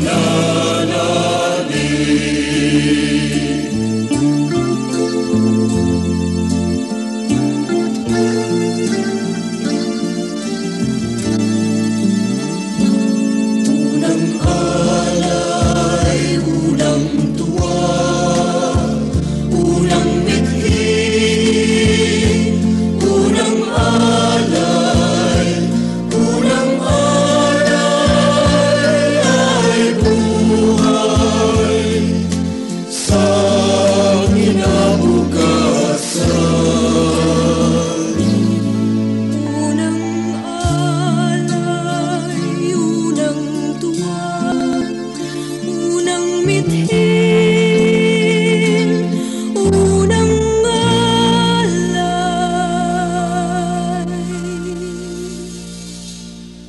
No.